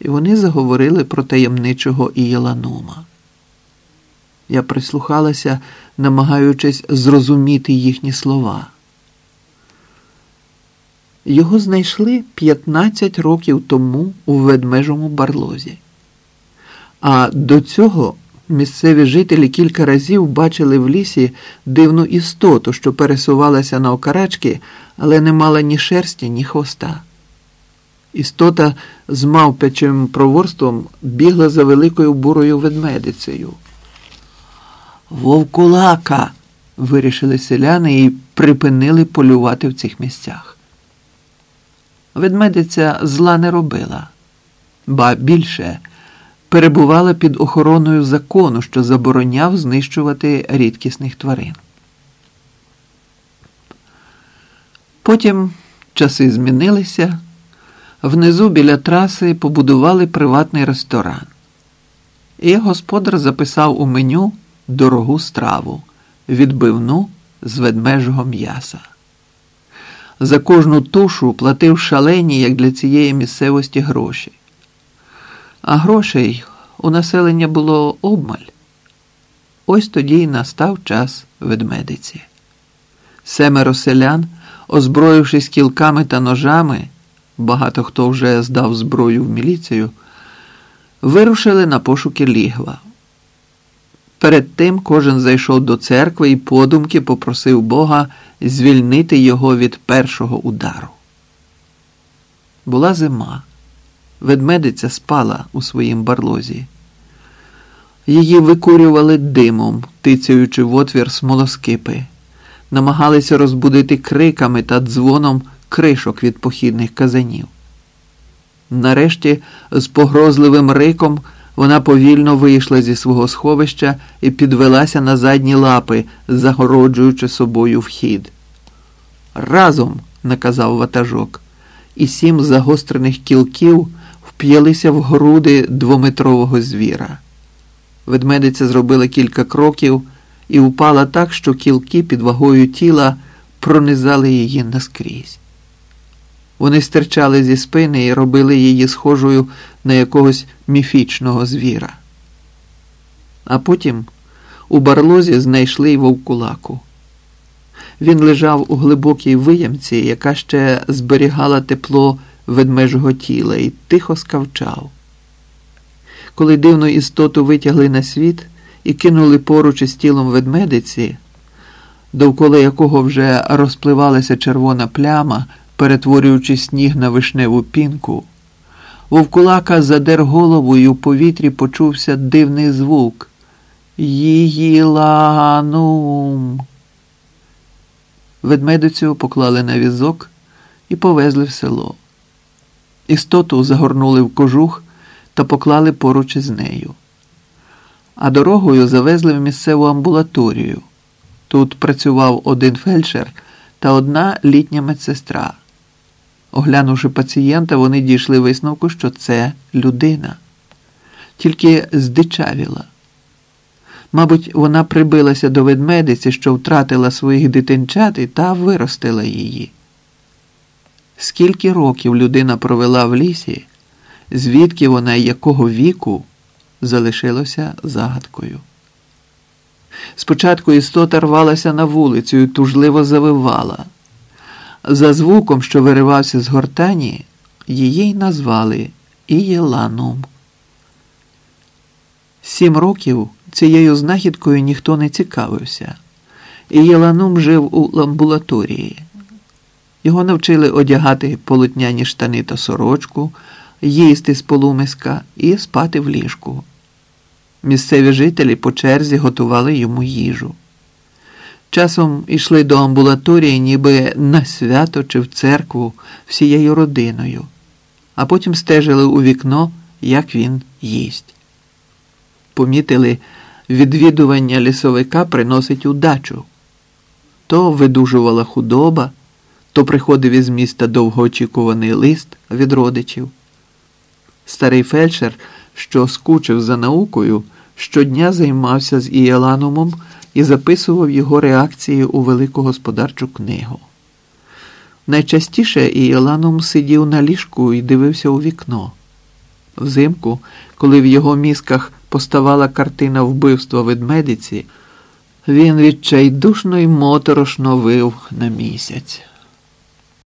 і вони заговорили про таємничого Ієланума. Я прислухалася, намагаючись зрозуміти їхні слова. Його знайшли 15 років тому у ведмежому барлозі. А до цього місцеві жителі кілька разів бачили в лісі дивну істоту, що пересувалася на окарачки, але не мала ні шерсті, ні хвоста. Істота з мавпячим проворством бігла за великою бурою ведмедицею. Вовкулака, вирішили селяни і припинили полювати в цих місцях. Ведмедиця зла не робила, ба більше перебувала під охороною закону, що забороняв знищувати рідкісних тварин. Потім часи змінилися. Внизу біля траси побудували приватний ресторан. І господар записав у меню дорогу страву, відбивну з ведмежого м'яса. За кожну тушу платив шалені, як для цієї місцевості, гроші. А грошей у населення було обмаль. Ось тоді й настав час ведмедиці. Семеро селян, озброївшись кілками та ножами, багато хто вже здав зброю в міліцію, вирушили на пошуки лігва. Перед тим кожен зайшов до церкви і подумки попросив Бога звільнити його від першого удару. Була зима. Ведмедиця спала у своїм барлозі. Її викурювали димом, тицяючи в отвір смолоскипи, намагалися розбудити криками та дзвоном кришок від похідних казанів. Нарешті, з погрозливим риком, вона повільно вийшла зі свого сховища і підвелася на задні лапи, загороджуючи собою вхід. Разом, наказав ватажок, і сім загострених кілків вп'ялися в груди двометрового звіра. Ведмедиця зробила кілька кроків і упала так, що кілки під вагою тіла пронизали її наскрізь. Вони стирчали зі спини і робили її схожою на якогось міфічного звіра. А потім у барлозі знайшли й вовкулаку. Він лежав у глибокій виямці, яка ще зберігала тепло ведмежого тіла, і тихо скавчав. Коли дивну істоту витягли на світ і кинули поруч із тілом ведмедиці, довкола якого вже розпливалася червона пляма, перетворюючи сніг на вишневу пінку, вовкулака задер голову і у повітрі почувся дивний звук. Її-ла-нум. Ведмедицю поклали на візок і повезли в село. Істоту загорнули в кожух та поклали поруч із нею. А дорогою завезли в місцеву амбулаторію. Тут працював один фельдшер та одна літня медсестра. Оглянувши пацієнта, вони дійшли висновку, що це людина, тільки здичавіла. Мабуть, вона прибилася до ведмедиці, що втратила своїх дитинчат і та виростила її. Скільки років людина провела в лісі, звідки вона і якого віку залишилося загадкою. Спочатку істота рвалася на вулицю і тужливо завивала. За звуком, що виривався з гортані, її й назвали Ієланом. Сім років цією знахідкою ніхто не цікавився. Ієланум жив у амбулаторії. Його навчили одягати полотняні штани та сорочку, їсти з полумиска і спати в ліжку. Місцеві жителі по черзі готували йому їжу. Часом йшли до амбулаторії, ніби на свято чи в церкву всією родиною, а потім стежили у вікно, як він їсть. Помітили, відвідування лісовика приносить удачу. То видужувала худоба, то приходив із міста довгоочікуваний лист від родичів. Старий фельдшер, що скучив за наукою, щодня займався з Іеланумом і записував його реакції у велику господарчу книгу. Найчастіше Іланом сидів на ліжку і дивився у вікно. Взимку, коли в його мізках поставала картина вбивства ведмедиці, він відчайдушно й моторошно вив на місяць.